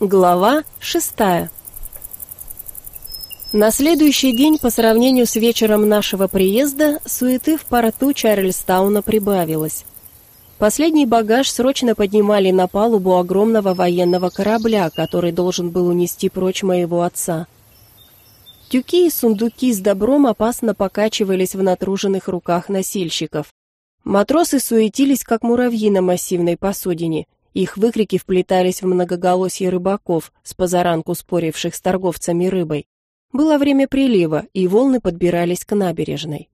Глава шестая На следующий день, по сравнению с вечером нашего приезда, суеты в порту Чарльстауна прибавилось. Последний багаж срочно поднимали на палубу огромного военного корабля, который должен был унести прочь моего отца. Тюки и сундуки с добром опасно покачивались в натруженных руках носильщиков. Матросы суетились, как муравьи на массивной посудине – их выкрики вплетались в многоголосье рыбаков, с позаранку споривших с торговцами рыбой. Было время прилива, и волны подбирались к набережной.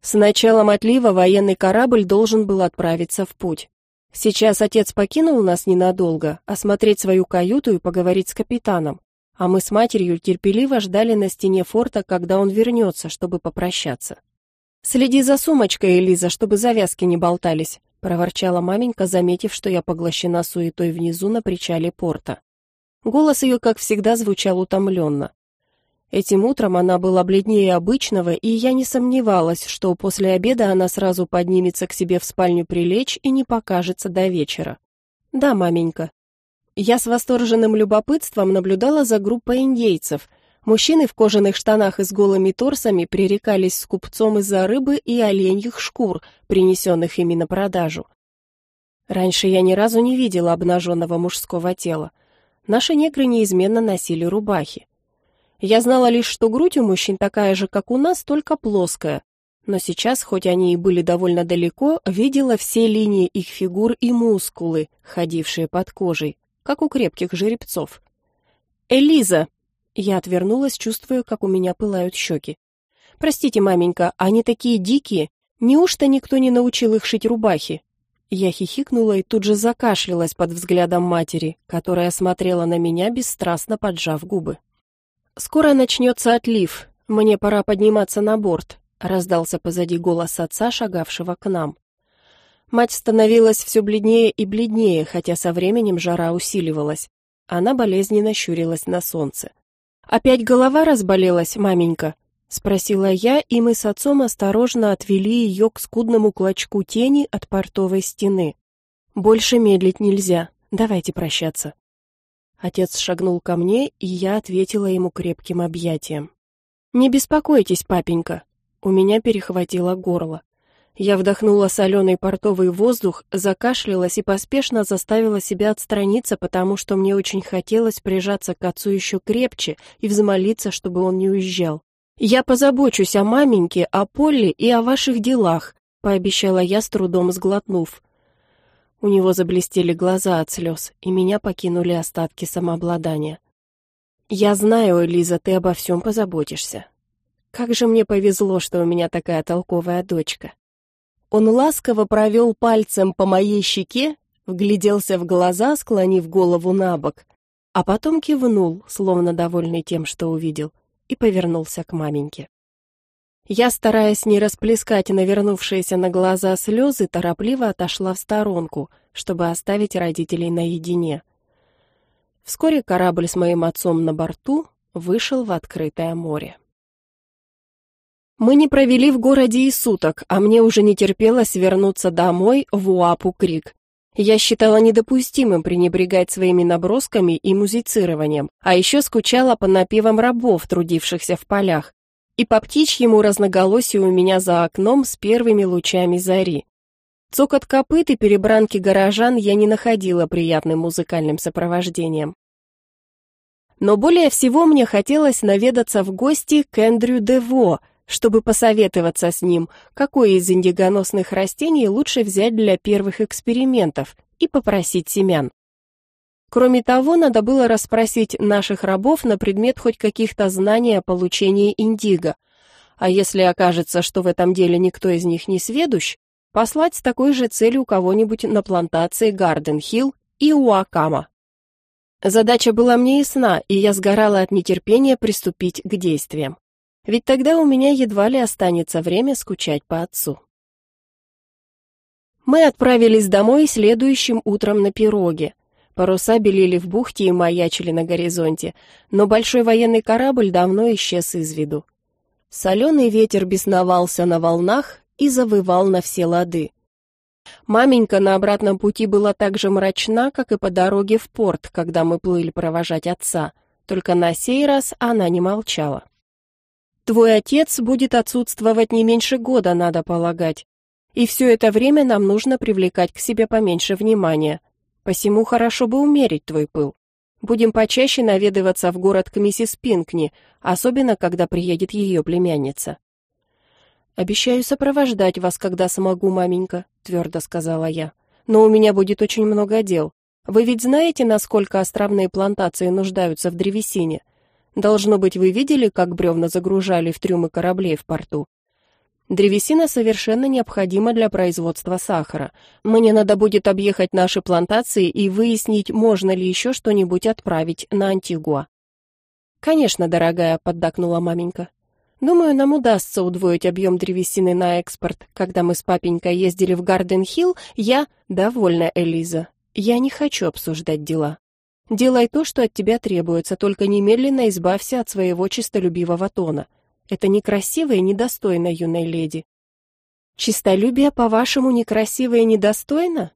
С началом отлива военный корабль должен был отправиться в путь. Сейчас отец покинул нас ненадолго, осмотреть свою каюту и поговорить с капитаном, а мы с матерью терпеливо ждали на стене форта, когда он вернется, чтобы попрощаться. «Следи за сумочкой, Элиза, чтобы завязки не болтались», — проворчала маменька, заметив, что я поглощена суетой внизу на причале порта. Голос ее, как всегда, звучал утомленно. Этим утром она была бледнее обычного, и я не сомневалась, что после обеда она сразу поднимется к себе в спальню прилечь и не покажется до вечера. «Да, маменька». Я с восторженным любопытством наблюдала за группой индейцев, Мужчины в кожаных штанах и с голыми торсами пререкались с купцом из-за рыбы и оленьих шкур, принесенных ими на продажу. Раньше я ни разу не видела обнаженного мужского тела. Наши негры неизменно носили рубахи. Я знала лишь, что грудь у мужчин такая же, как у нас, только плоская. Но сейчас, хоть они и были довольно далеко, видела все линии их фигур и мускулы, ходившие под кожей, как у крепких жеребцов. «Элиза!» Я отвернулась, чувствуя, как у меня пылают щеки. «Простите, маменька, они такие дикие. Неужто никто не научил их шить рубахи?» Я хихикнула и тут же закашлялась под взглядом матери, которая смотрела на меня, бесстрастно поджав губы. «Скоро начнется отлив. Мне пора подниматься на борт», — раздался позади голос отца, шагавшего к нам. Мать становилась все бледнее и бледнее, хотя со временем жара усиливалась. Она болезненно щурилась на солнце. «Опять голова разболелась, маменька?» — спросила я, и мы с отцом осторожно отвели ее к скудному клочку тени от портовой стены. «Больше медлить нельзя. Давайте прощаться». Отец шагнул ко мне, и я ответила ему крепким объятием. «Не беспокойтесь, папенька». У меня перехватило горло. Я вдохнула соленый портовый воздух, закашлялась и поспешно заставила себя отстраниться, потому что мне очень хотелось прижаться к отцу еще крепче и взмолиться, чтобы он не уезжал. «Я позабочусь о маменьке, о Полли и о ваших делах», — пообещала я, с трудом сглотнув. У него заблестели глаза от слез, и меня покинули остатки самообладания. «Я знаю, Элиза, ты обо всем позаботишься. Как же мне повезло, что у меня такая толковая дочка. Он ласково провел пальцем по моей щеке, вгляделся в глаза, склонив голову на бок, а потом кивнул, словно довольный тем, что увидел, и повернулся к маменьке. Я, стараясь не расплескать навернувшиеся на глаза слезы, торопливо отошла в сторонку, чтобы оставить родителей наедине. Вскоре корабль с моим отцом на борту вышел в открытое море. Мы не провели в городе и суток, а мне уже не терпелось вернуться домой в Уапу-Крик. Я считала недопустимым пренебрегать своими набросками и музицированием, а еще скучала по напевам рабов, трудившихся в полях, и по птичьему разноголосию у меня за окном с первыми лучами зари. Цокот копыт и перебранки горожан я не находила приятным музыкальным сопровождением. Но более всего мне хотелось наведаться в гости к Эндрю Дево, чтобы посоветоваться с ним, какое из индигоносных растений лучше взять для первых экспериментов, и попросить семян. Кроме того, надо было расспросить наших рабов на предмет хоть каких-то знаний о получении индиго, а если окажется, что в этом деле никто из них не сведущ, послать с такой же целью кого-нибудь на плантации Гарден-Хилл и Уакама. Задача была мне ясна, и я сгорала от нетерпения приступить к действиям ведь тогда у меня едва ли останется время скучать по отцу. Мы отправились домой следующим утром на пироге. Паруса белели в бухте и маячили на горизонте, но большой военный корабль давно исчез из виду. Соленый ветер бесновался на волнах и завывал на все лады. Маменька на обратном пути была так же мрачна, как и по дороге в порт, когда мы плыли провожать отца, только на сей раз она не молчала. «Твой отец будет отсутствовать не меньше года, надо полагать, и все это время нам нужно привлекать к себе поменьше внимания. Посему хорошо бы умерить твой пыл. Будем почаще наведываться в город к миссис Пинкни, особенно когда приедет ее племянница. Обещаю сопровождать вас, когда смогу, маменька, твердо сказала я. Но у меня будет очень много дел. Вы ведь знаете, насколько островные плантации нуждаются в древесине? Должно быть, вы видели, как бревна загружали в трюмы кораблей в порту. Древесина совершенно необходима для производства сахара. Мне надо будет объехать наши плантации и выяснить, можно ли еще что-нибудь отправить на Антигуа. Конечно, дорогая, поддакнула маменька. Думаю, нам удастся удвоить объем древесины на экспорт. Когда мы с папенькой ездили в Гарден-Хилл, я довольна, Элиза. Я не хочу обсуждать дела. Делай то, что от тебя требуется, только немедленно избавься от своего чистолюбивого тона. Это некрасиво и недостойно юной леди. Чистолюбие, по-вашему, некрасиво и недостойно?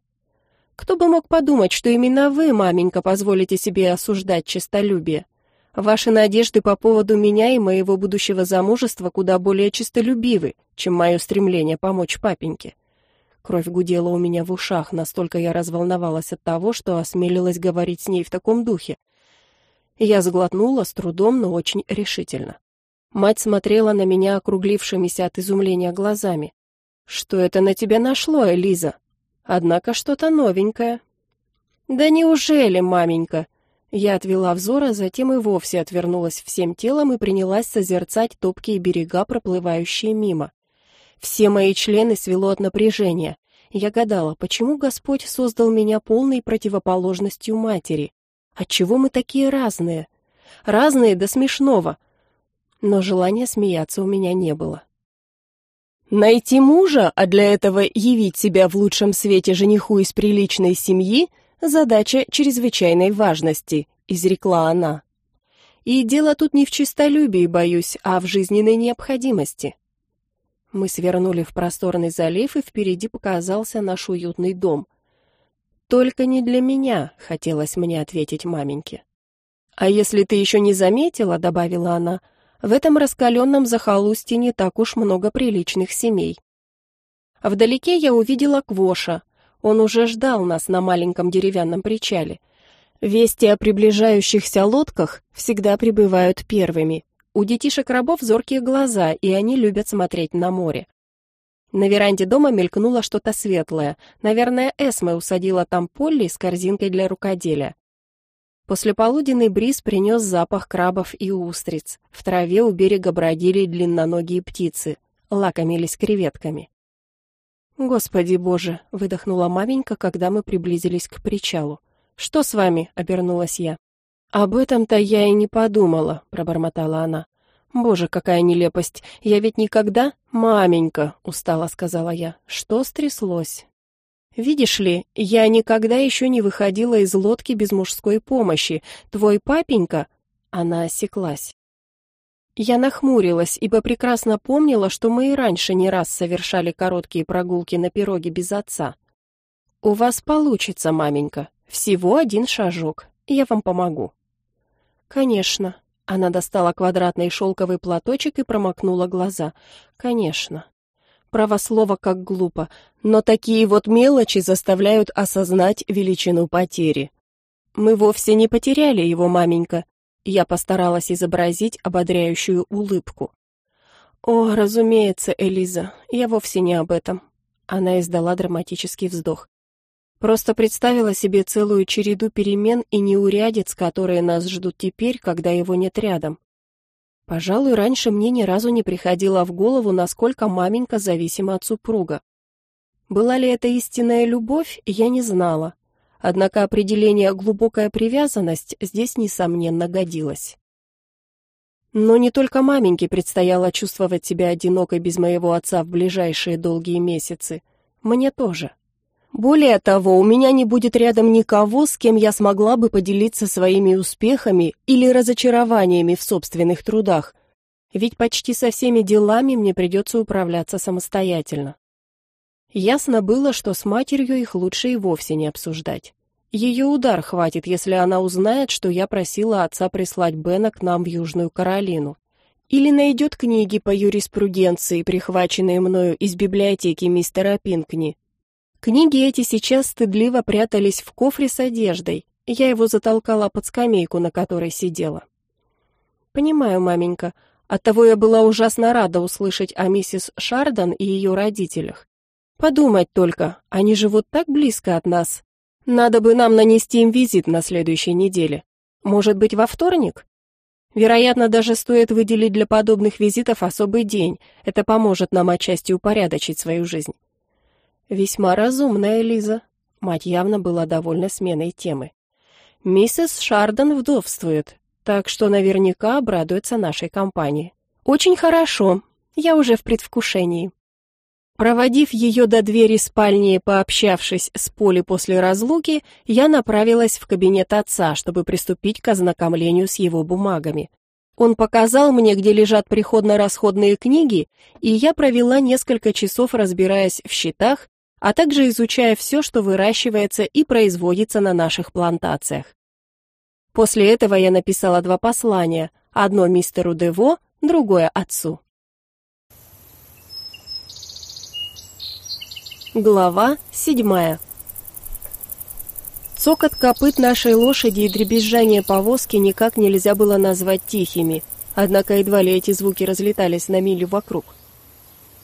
Кто бы мог подумать, что именно вы, маменька, позволите себе осуждать чистолюбие? Ваши надежды по поводу меня и моего будущего замужества куда более чистолюбивы, чем мое стремление помочь папеньке. Кровь гудела у меня в ушах, настолько я разволновалась от того, что осмелилась говорить с ней в таком духе. Я сглотнула с трудом, но очень решительно. Мать смотрела на меня округлившимися от изумления глазами. «Что это на тебя нашло, Элиза? Однако что-то новенькое». «Да неужели, маменька?» Я отвела взор, а затем и вовсе отвернулась всем телом и принялась созерцать топкие берега, проплывающие мимо. Все мои члены свело от напряжения. Я гадала, почему Господь создал меня полной противоположностью матери? Отчего мы такие разные? Разные до смешного — но желания смеяться у меня не было. Найти мужа, а для этого явить себя в лучшем свете жениху из приличной семьи задача чрезвычайной важности, изрекла она. И дело тут не в честолюбии, боюсь, а в жизненной необходимости. Мы свернули в просторный залив, и впереди показался наш уютный дом. Только не для меня, хотелось мне ответить маменьке. А если ты еще не заметила, добавила она, в этом раскаленном захолустье не так уж много приличных семей. Вдалеке я увидела Квоша. Он уже ждал нас на маленьком деревянном причале. Вести о приближающихся лодках всегда прибывают первыми. У детишек рабов зоркие глаза, и они любят смотреть на море. На веранде дома мелькнуло что-то светлое. Наверное, Эсме усадила там Полли с корзинкой для рукоделия. Послеполуденный бриз принес запах крабов и устриц. В траве у берега бродили длинноногие птицы, лакомились креветками. «Господи боже!» — выдохнула маменька, когда мы приблизились к причалу. «Что с вами?» — обернулась я. «Об этом-то я и не подумала», — пробормотала она. «Боже, какая нелепость! Я ведь никогда...» «Маменька!» — устало сказала я. «Что стряслось?» Видишь ли, я никогда еще не выходила из лодки без мужской помощи. Твой папенька...» Она осеклась. Я нахмурилась, ибо прекрасно помнила, что мы и раньше не раз совершали короткие прогулки на пироге без отца. «У вас получится, маменька. Всего один шажок. Я вам помогу». «Конечно». Она достала квадратный шелковый платочек и промокнула глаза. «Конечно». Право слово, как глупо, но такие вот мелочи заставляют осознать величину потери. Мы вовсе не потеряли его, маменька. Я постаралась изобразить ободряющую улыбку. О, разумеется, Элиза, я вовсе не об этом. Она издала драматический вздох. Просто представила себе целую череду перемен и неурядиц, которые нас ждут теперь, когда его нет рядом. Пожалуй, раньше мне ни разу не приходило в голову, насколько маменька зависима от супруга. Была ли это истинная любовь, я не знала. Однако определение «глубокая привязанность» здесь, несомненно, годилось. Но не только маменьке предстояло чувствовать себя одинокой без моего отца в ближайшие долгие месяцы. Мне тоже. Более того, у меня не будет рядом никого, с кем я смогла бы поделиться своими успехами или разочарованиями в собственных трудах, ведь почти со всеми делами мне придется управляться самостоятельно. Ясно было, что с матерью их лучше и вовсе не обсуждать. Ее удар хватит, если она узнает, что я просила отца прислать Бена к нам в Южную Каролину. Или найдет книги по юриспруденции, прихваченные мною из библиотеки мистера Пинкни. Книги эти сейчас стыдливо прятались в кофре с одеждой. Я его затолкала под скамейку, на которой сидела. «Понимаю, маменька. Оттого я была ужасно рада услышать о миссис Шардан и ее родителях. Подумать только, они живут так близко от нас. Надо бы нам нанести им визит на следующей неделе. Может быть, во вторник? Вероятно, даже стоит выделить для подобных визитов особый день. Это поможет нам отчасти упорядочить свою жизнь. Весьма разумная Лиза. Мать явно была довольна сменой темы. Миссис Шардон вдовствует, так что наверняка обрадуется нашей компании. Очень хорошо. Я уже в предвкушении. Проводив ее до двери спальни, пообщавшись с Полей после разлуки, я направилась в кабинет отца, чтобы приступить к ознакомлению с его бумагами. Он показал мне, где лежат приходно-расходные книги, и я провела несколько часов, разбираясь в счетах, а также изучая все, что выращивается и производится на наших плантациях. После этого я написала два послания, одно мистеру Дево, другое отцу. Глава седьмая. Цокот копыт нашей лошади и дребезжание повозки никак нельзя было назвать тихими, однако едва ли эти звуки разлетались на милю вокруг.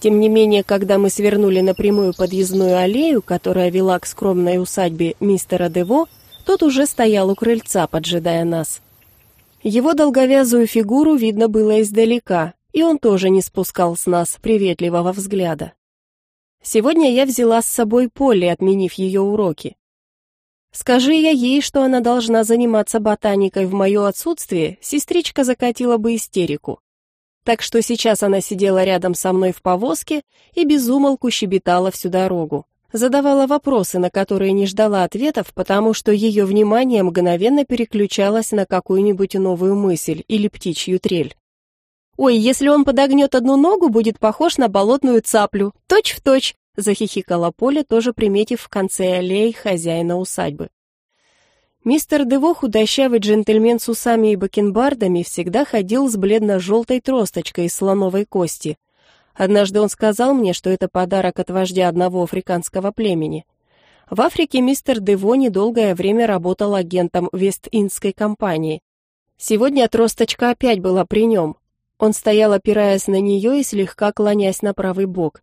Тем не менее, когда мы свернули на прямую подъездную аллею, которая вела к скромной усадьбе мистера Дево, тот уже стоял у крыльца, поджидая нас. Его долговязую фигуру видно было издалека, и он тоже не спускал с нас приветливого взгляда. Сегодня я взяла с собой Полли, отменив ее уроки. Скажи я ей, что она должна заниматься ботаникой в мое отсутствие, сестричка закатила бы истерику. Так что сейчас она сидела рядом со мной в повозке и безумолку щебетала всю дорогу. Задавала вопросы, на которые не ждала ответов, потому что ее внимание мгновенно переключалось на какую-нибудь новую мысль или птичью трель. «Ой, если он подогнет одну ногу, будет похож на болотную цаплю. Точь в точь!» — захихикала Поля, тоже приметив в конце аллеи хозяина усадьбы. Мистер Дево, худощавый джентльмен с усами и бакенбардами, всегда ходил с бледно-желтой тросточкой из слоновой кости. Однажды он сказал мне, что это подарок от вождя одного африканского племени. В Африке мистер Дево недолгое время работал агентом Вест-Индской компании. Сегодня тросточка опять была при нем, он стоял, опираясь на нее и слегка клонясь на правый бок.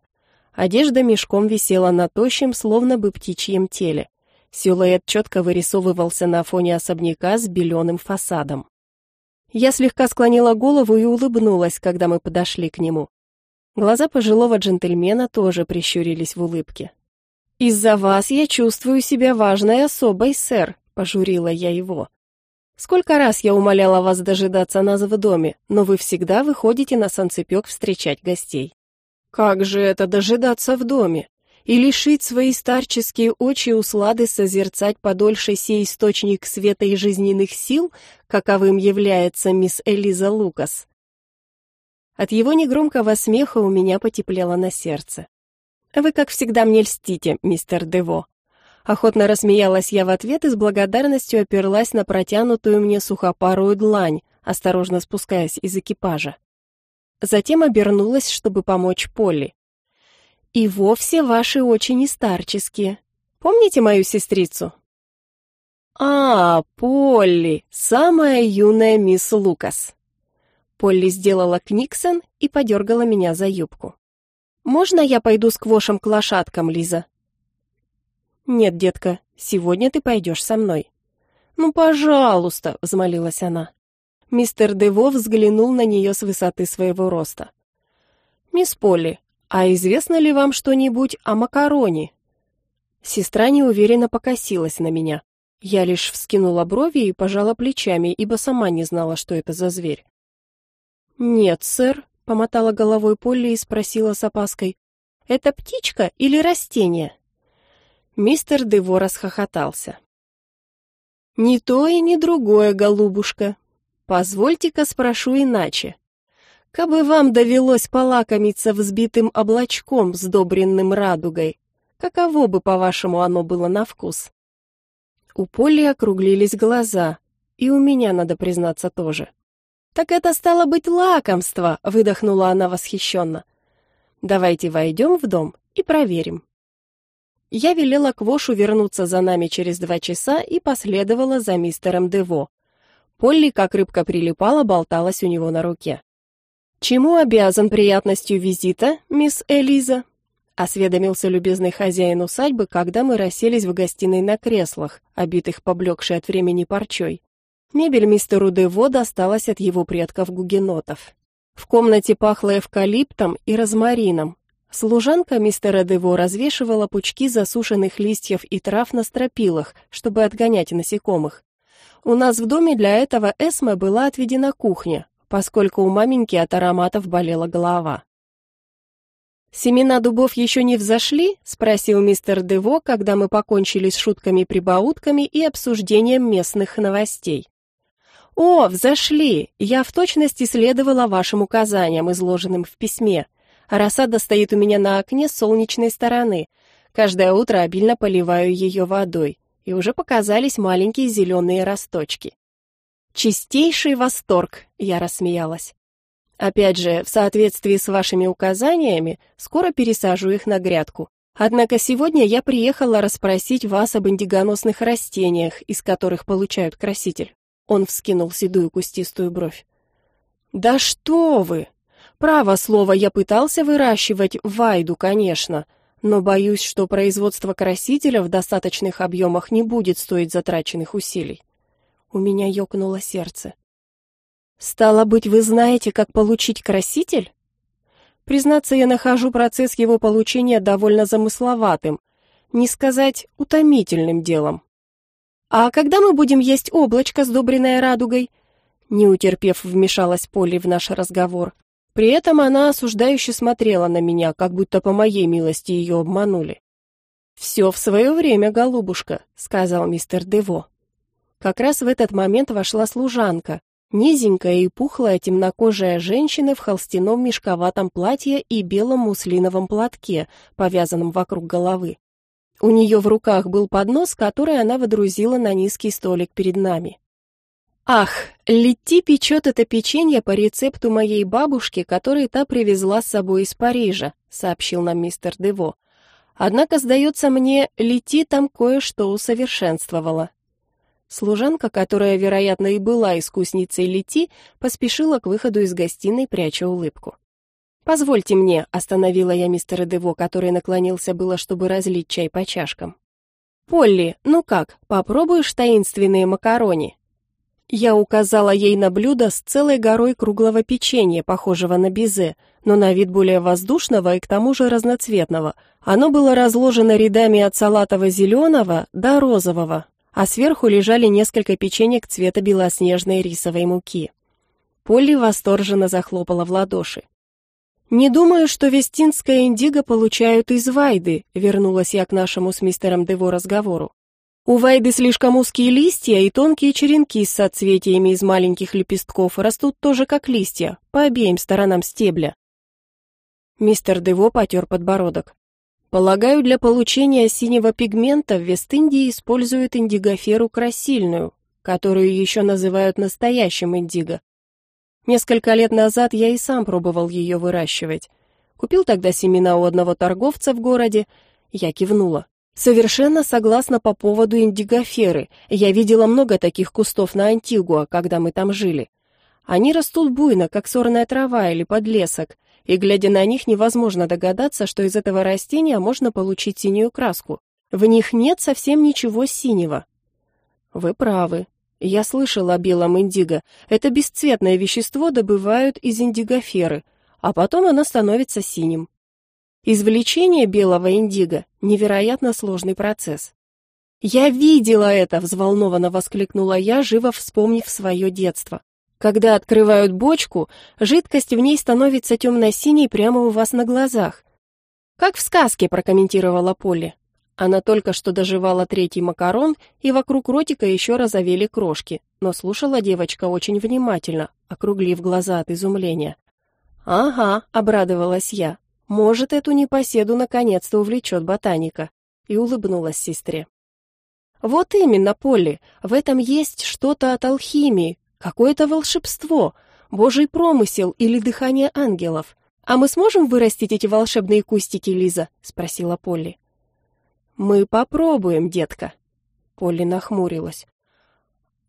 Одежда мешком висела на тощем, словно бы птичьем теле. Силуэт четко вырисовывался на фоне особняка с беленым фасадом. Я слегка склонила голову и улыбнулась, когда мы подошли к нему. Глаза пожилого джентльмена тоже прищурились в улыбке. «Из-за вас я чувствую себя важной особой, сэр», — пожурила я его. Сколько раз я умоляла вас дожидаться нас в доме, но вы всегда выходите на санцепёк встречать гостей. Как же это дожидаться в доме? И лишить свои старческие очи услады созерцать подольше сей источник света и жизненных сил, каковым является мисс Элиза Лукас? От его негромкого смеха у меня потеплело на сердце. Вы, как всегда, мне льстите, мистер Дево. Охотно рассмеялась я в ответ и с благодарностью оперлась на протянутую мне сухопарую длань, осторожно спускаясь из экипажа. Затем обернулась, чтобы помочь Полли. «И вовсе ваши очень старческие. Помните мою сестрицу?» «А, Полли, самая юная мисс Лукас». Полли сделала книксон и подергала меня за юбку. «Можно я пойду с Квошем к лошадкам, Лиза?» «Нет, детка, сегодня ты пойдешь со мной». «Ну, пожалуйста», — взмолилась она. Мистер Дево взглянул на нее с высоты своего роста. «Мисс Полли, а известно ли вам что-нибудь о макароне?» Сестра неуверенно покосилась на меня. Я лишь вскинула брови и пожала плечами, ибо сама не знала, что это за зверь. «Нет, сэр», — помотала головой Полли и спросила с опаской, «это птичка или растение?» Мистер Дево расхохотался. «Ни то и ни другое, голубушка. Позвольте-ка спрошу иначе. Кабы вам довелось полакомиться взбитым облачком, сдобренным радугой, Каково бы, по-вашему, оно было на вкус? У Полли округлились глаза, и у меня, надо признаться, тоже. «Так это стало быть лакомство!» — выдохнула она восхищенно. «Давайте войдем в дом и проверим». Я велела Квошу вернуться за нами через два часа и последовала за мистером Дево. Полли, как рыбка прилипала, болталась у него на руке. «Чему обязан приятностью визита, мисс Элиза?» — осведомился любезный хозяин усадьбы, когда мы расселись в гостиной на креслах, обитых поблекшей от времени парчой. Мебель мистеру Дево досталась от его предков-гугенотов. В комнате пахло эвкалиптом и розмарином. Служанка мистера Дево развешивала пучки засушенных листьев и трав на стропилах, чтобы отгонять насекомых. У нас в доме для этого Эсме была отведена кухня, поскольку у маменьки от ароматов болела голова. «Семена дубов еще не взошли?» — спросил мистер Дево, когда мы покончили с шутками-прибаутками и обсуждением местных новостей. «О, взошли! Я в точности следовала вашим указаниям, изложенным в письме. Рассада стоит у меня на окне с солнечной стороны. Каждое утро обильно поливаю ее водой, и уже показались маленькие зеленые росточки. «Чистейший восторг!» — я рассмеялась. «Опять же, в соответствии с вашими указаниями, скоро пересажу их на грядку. Однако сегодня я приехала расспросить вас об индигоносных растениях, из которых получают краситель. Он вскинул седую кустистую бровь. «Да что вы! Право слово, я пытался выращивать вайду, конечно, но боюсь, что производство красителя в достаточных объемах не будет стоить затраченных усилий». У меня ёкнуло сердце. «Стало быть, вы знаете, как получить краситель?» Признаться, я нахожу процесс его получения довольно замысловатым, не сказать утомительным делом. «А когда мы будем есть облачко, сдобренное радугой?» Не утерпев, вмешалась Полли в наш разговор. При этом она осуждающе смотрела на меня, как будто по моей милости ее обманули. «Все в свое время, голубушка», — сказал мистер Дево. Как раз в этот момент вошла служанка, низенькая и пухлая темнокожая женщина в холстяном мешковатом платье и белом муслиновом платке, повязанном вокруг головы. У нее в руках был поднос, который она водрузила на низкий столик перед нами. Ах, Лети печет это печенье по рецепту моей бабушки, который та привезла с собой из Парижа, сообщил нам мистер Дево. Однако, сдается мне, Лети там кое-что усовершенствовала. Служанка, которая, вероятно, и была искусницей Лети, поспешила к выходу из гостиной, пряча улыбку. «Позвольте мне», — остановила я мистера Дево, который наклонился было, чтобы разлить чай по чашкам. «Полли, ну как, попробуешь таинственные макарони?» Я указала ей на блюдо с целой горой круглого печенья, похожего на безе, но на вид более воздушного и к тому же разноцветного. Оно было разложено рядами от салатово-зеленого до розового, а сверху лежали несколько печенек цвета белоснежной рисовой муки. Полли восторженно захлопала в ладоши. «Не думаю, что вестинское индиго получают из вайды», вернулась я к нашему с мистером Дево разговору. «У вайды слишком узкие листья и тонкие черенки с соцветиями из маленьких лепестков растут тоже как листья, по обеим сторонам стебля». Мистер Дево потер подбородок. «Полагаю, для получения синего пигмента в Вест-Индии используют индигоферу красильную, которую еще называют настоящим индиго, Несколько лет назад я и сам пробовал ее выращивать. Купил тогда семена у одного торговца в городе. Я кивнула. Совершенно согласна по поводу индигоферы. Я видела много таких кустов на Антигуа, когда мы там жили. Они растут буйно, как сорная трава или подлесок, и глядя на них невозможно догадаться, что из этого растения можно получить синюю краску. В них нет совсем ничего синего. Вы правы, я слышал о белом индиго. Это бесцветное вещество добывают из индигоферы, а потом оно становится синим. Извлечение белого индиго – невероятно сложный процесс. «Я видела это!» – взволнованно воскликнула я, живо вспомнив свое детство. «Когда открывают бочку, жидкость в ней становится темно-синей прямо у вас на глазах». «Как в сказке», – прокомментировала Полли. Она только что доживала третий макарон, и вокруг ротика еще разовели крошки, но слушала девочка очень внимательно, округлив глаза от изумления. «Ага», — обрадовалась я, Может, эту непоседу наконец-то увлечет ботаника. И улыбнулась сестре. Вот именно, Полли, в этом есть что-то от алхимии, какое-то волшебство, божий промысел или дыхание ангелов. А мы сможем вырастить эти волшебные кустики, Лиза? спросила Полли. Мы попробуем, детка. Полли нахмурилась.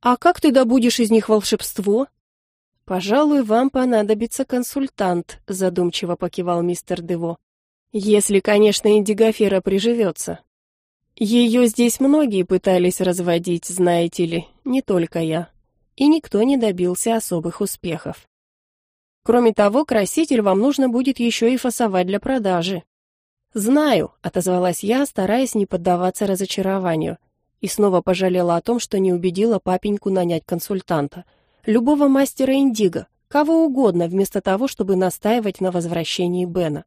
А как ты добудешь из них волшебство? Пожалуй, вам понадобится консультант, задумчиво покивал мистер Дево. Если, конечно, индигофера приживется. Ее здесь многие пытались разводить, знаете ли, не только я. И никто не добился особых успехов. Кроме того, краситель вам нужно будет еще и фасовать для продажи. Знаю, отозвалась я, стараясь не поддаваться разочарованию, и снова пожалела о том, что не убедила папеньку нанять консультанта. Любого мастера индиго, кого угодно, вместо того, чтобы настаивать на возвращении Бена.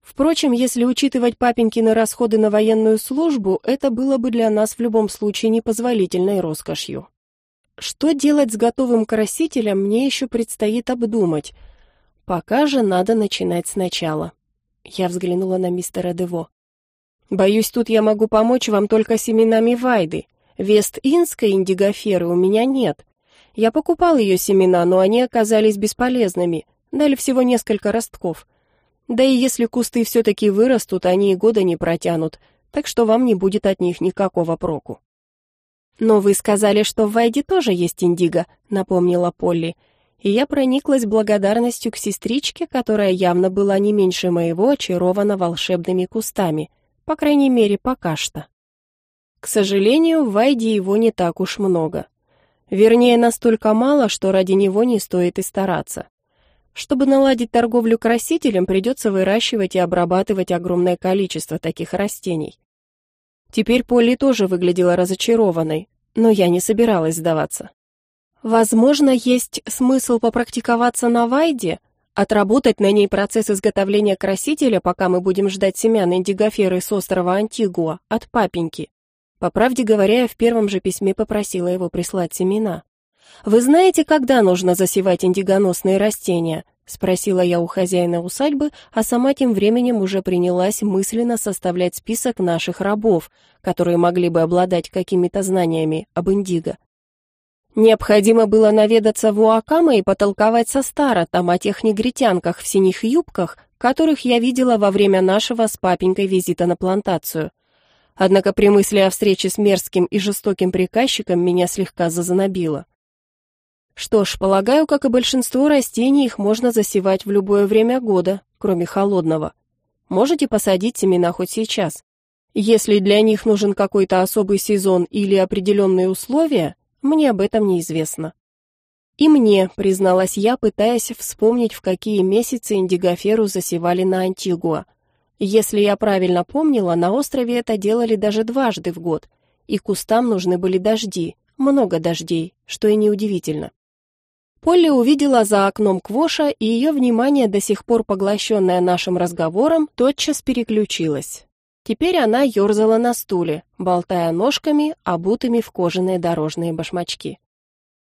Впрочем, если учитывать папенькины расходы на военную службу, это было бы для нас в любом случае непозволительной роскошью. Что делать с готовым красителем, мне еще предстоит обдумать. Пока же надо начинать сначала. Я взглянула на мистера Дево. Боюсь, тут я могу помочь вам только семенами вайды. Вест-Инской индигоферы у меня нет. Я покупал ее семена, но они оказались бесполезными. Дали всего несколько ростков. Да и если кусты все-таки вырастут, они и года не протянут, так что вам не будет от них никакого проку. «Но вы сказали, что в Вайде тоже есть индиго», — напомнила Полли. И я прониклась благодарностью к сестричке, которая явно была не меньше моего очарована волшебными кустами, по крайней мере, пока что. К сожалению, в Вайде его не так уж много. Вернее, настолько мало, что ради него не стоит и стараться. Чтобы наладить торговлю красителем, придется выращивать и обрабатывать огромное количество таких растений. Теперь Полли тоже выглядела разочарованной, но я не собиралась сдаваться. Возможно, есть смысл попрактиковаться на Вайде, отработать на ней процесс изготовления красителя, пока мы будем ждать семян индигоферы с острова Антигуа от папеньки. По правде говоря, я в первом же письме попросила его прислать семена. Вы знаете, когда нужно засевать индигоносные растения? Спросила я у хозяина усадьбы, а сама тем временем уже принялась мысленно составлять список наших рабов, которые могли бы обладать какими-то знаниями об индиго. Необходимо было наведаться в Уакама и потолковать со Старотом о тех негритянках в синих юбках, которых я видела во время нашего с папенькой визита на плантацию. Однако при мысли о встрече с мерзким и жестоким приказчиком меня слегка зазанобило. Что ж, полагаю, как и большинство растений, их можно засевать в любое время года, кроме холодного. Можете посадить семена хоть сейчас. Если для них нужен какой-то особый сезон или определенные условия, мне об этом неизвестно. И мне, призналась я, пытаясь вспомнить, в какие месяцы индигоферу засевали на Антигуа. Если я правильно помнила, на острове это делали даже дважды в год, и кустам нужны были дожди, много дождей, что и неудивительно. Полли увидела за окном Квоша, и ее внимание, до сих пор поглощенное нашим разговором, тотчас переключилось. Теперь она ерзала на стуле, болтая ножками, обутыми в кожаные дорожные башмачки.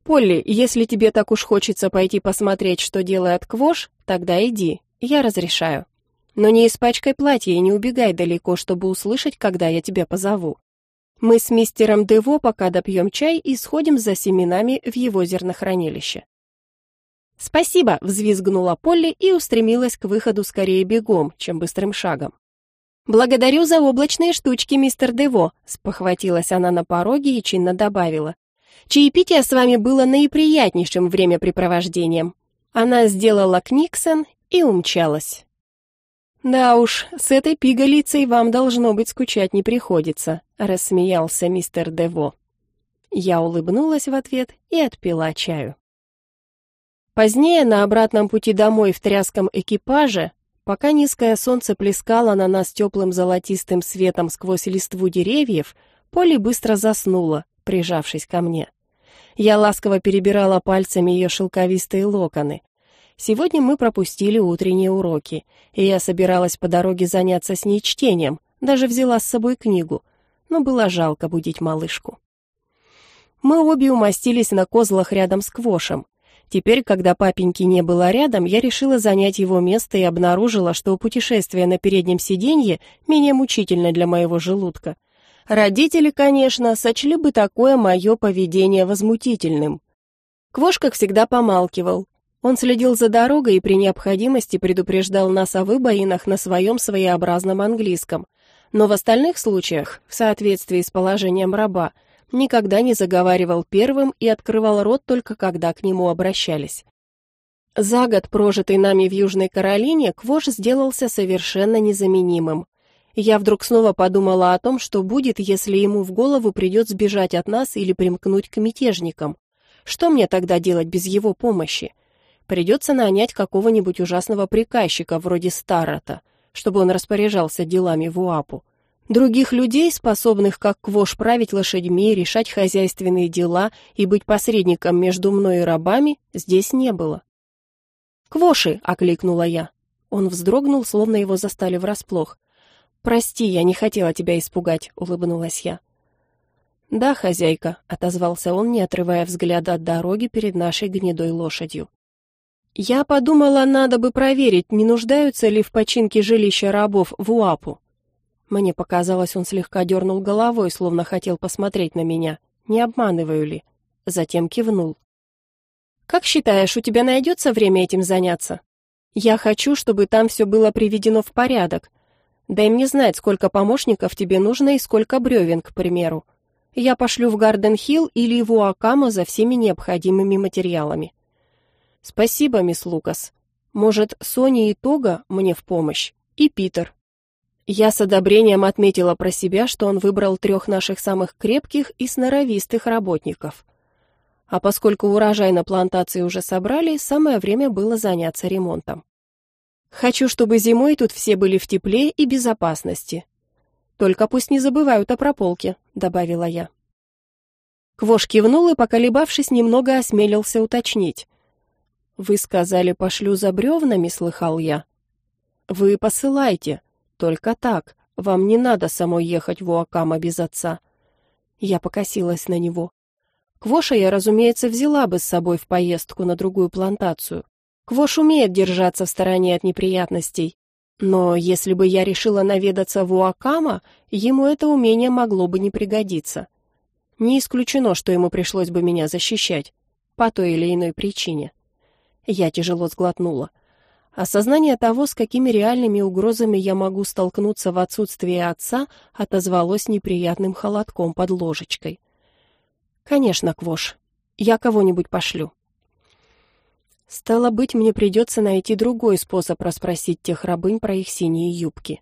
«Полли, если тебе так уж хочется пойти посмотреть, что делает Квош, тогда иди, я разрешаю. Но не испачкай платье и не убегай далеко, чтобы услышать, когда я тебя позову. Мы с мистером Дево пока допьем чай и сходим за семенами в его зернохранилище. «Спасибо!» — взвизгнула Полли и устремилась к выходу скорее бегом, чем быстрым шагом. «Благодарю за облачные штучки, мистер Дево», — спохватилась она на пороге и чинно добавила. «Чаепитие с вами было наиприятнейшим времяпрепровождением». Она сделала книксон и умчалась. «Да уж, с этой пигалицей вам, должно быть, скучать не приходится», — рассмеялся мистер Дево. Я улыбнулась в ответ и отпила чаю. Позднее, на обратном пути домой в тряском экипаже, пока низкое солнце плескало на нас теплым золотистым светом сквозь листву деревьев, Полли быстро заснула, прижавшись ко мне. Я ласково перебирала пальцами ее шелковистые локоны. Сегодня мы пропустили утренние уроки, и я собиралась по дороге заняться с ней чтением, даже взяла с собой книгу, но было жалко будить малышку. Мы обе умостились на козлах рядом с Квошем, Теперь, когда папеньки не было рядом, я решила занять его место и обнаружила, что путешествие на переднем сиденье менее мучительно для моего желудка. Родители, конечно, сочли бы такое мое поведение возмутительным. Квош, как всегда, помалкивал. Он следил за дорогой и при необходимости предупреждал нас о выбоинах на своем своеобразном английском. Но в остальных случаях, в соответствии с положением раба, никогда не заговаривал первым и открывал рот только когда к нему обращались. За год, прожитый нами в Южной Каролине, Квош сделался совершенно незаменимым. Я вдруг снова подумала о том, что будет, если ему в голову придет сбежать от нас или примкнуть к мятежникам. Что мне тогда делать без его помощи? Придется нанять какого-нибудь ужасного приказчика, вроде Старота, чтобы он распоряжался делами в УАПу. Других людей, способных как Квош править лошадьми, решать хозяйственные дела и быть посредником между мной и рабами, здесь не было. «Квоши!» — окликнула я. Он вздрогнул, словно его застали врасплох. «Прости, я не хотела тебя испугать», — улыбнулась я. «Да, хозяйка», — отозвался он, не отрывая взгляда от дороги перед нашей гнедой лошадью. «Я подумала, надо бы проверить, не нуждаются ли в починке жилища рабов в УАПу. Мне показалось, он слегка дернул головой, словно хотел посмотреть на меня, не обманываю ли. Затем кивнул. «Как считаешь, у тебя найдется время этим заняться? Я хочу, чтобы там все было приведено в порядок. Дай мне знать, сколько помощников тебе нужно и сколько бревен, к примеру. Я пошлю в Гарден-Хилл или в Уакамо за всеми необходимыми материалами». «Спасибо, мисс Лукас. Может, Соня и Тога мне в помощь? И Питер, я с одобрением отметила про себя, что он выбрал трех наших самых крепких и сноровистых работников. А поскольку урожай на плантации уже собрали, самое время было заняться ремонтом. Хочу, чтобы зимой тут все были в тепле и безопасности. Только пусть не забывают о прополке, добавила я. Квош кивнул и, поколебавшись, немного осмелился уточнить. «Вы сказали, пошлю за бревнами», — слыхал я. «Вы посылайте», только так. Вам не надо самой ехать в Уакама без отца. Я покосилась на него. Квоша я, разумеется, взяла бы с собой в поездку на другую плантацию. Квош умеет держаться в стороне от неприятностей. Но если бы я решила наведаться в Уакама, ему это умение могло бы не пригодиться. Не исключено, что ему пришлось бы меня защищать, по той или иной причине. Я тяжело сглотнула. Осознание того, с какими реальными угрозами я могу столкнуться в отсутствие отца, отозвалось неприятным холодком под ложечкой. «Конечно, Квош, я кого-нибудь пошлю». Стало быть, мне придется найти другой способ расспросить тех рабынь про их синие юбки.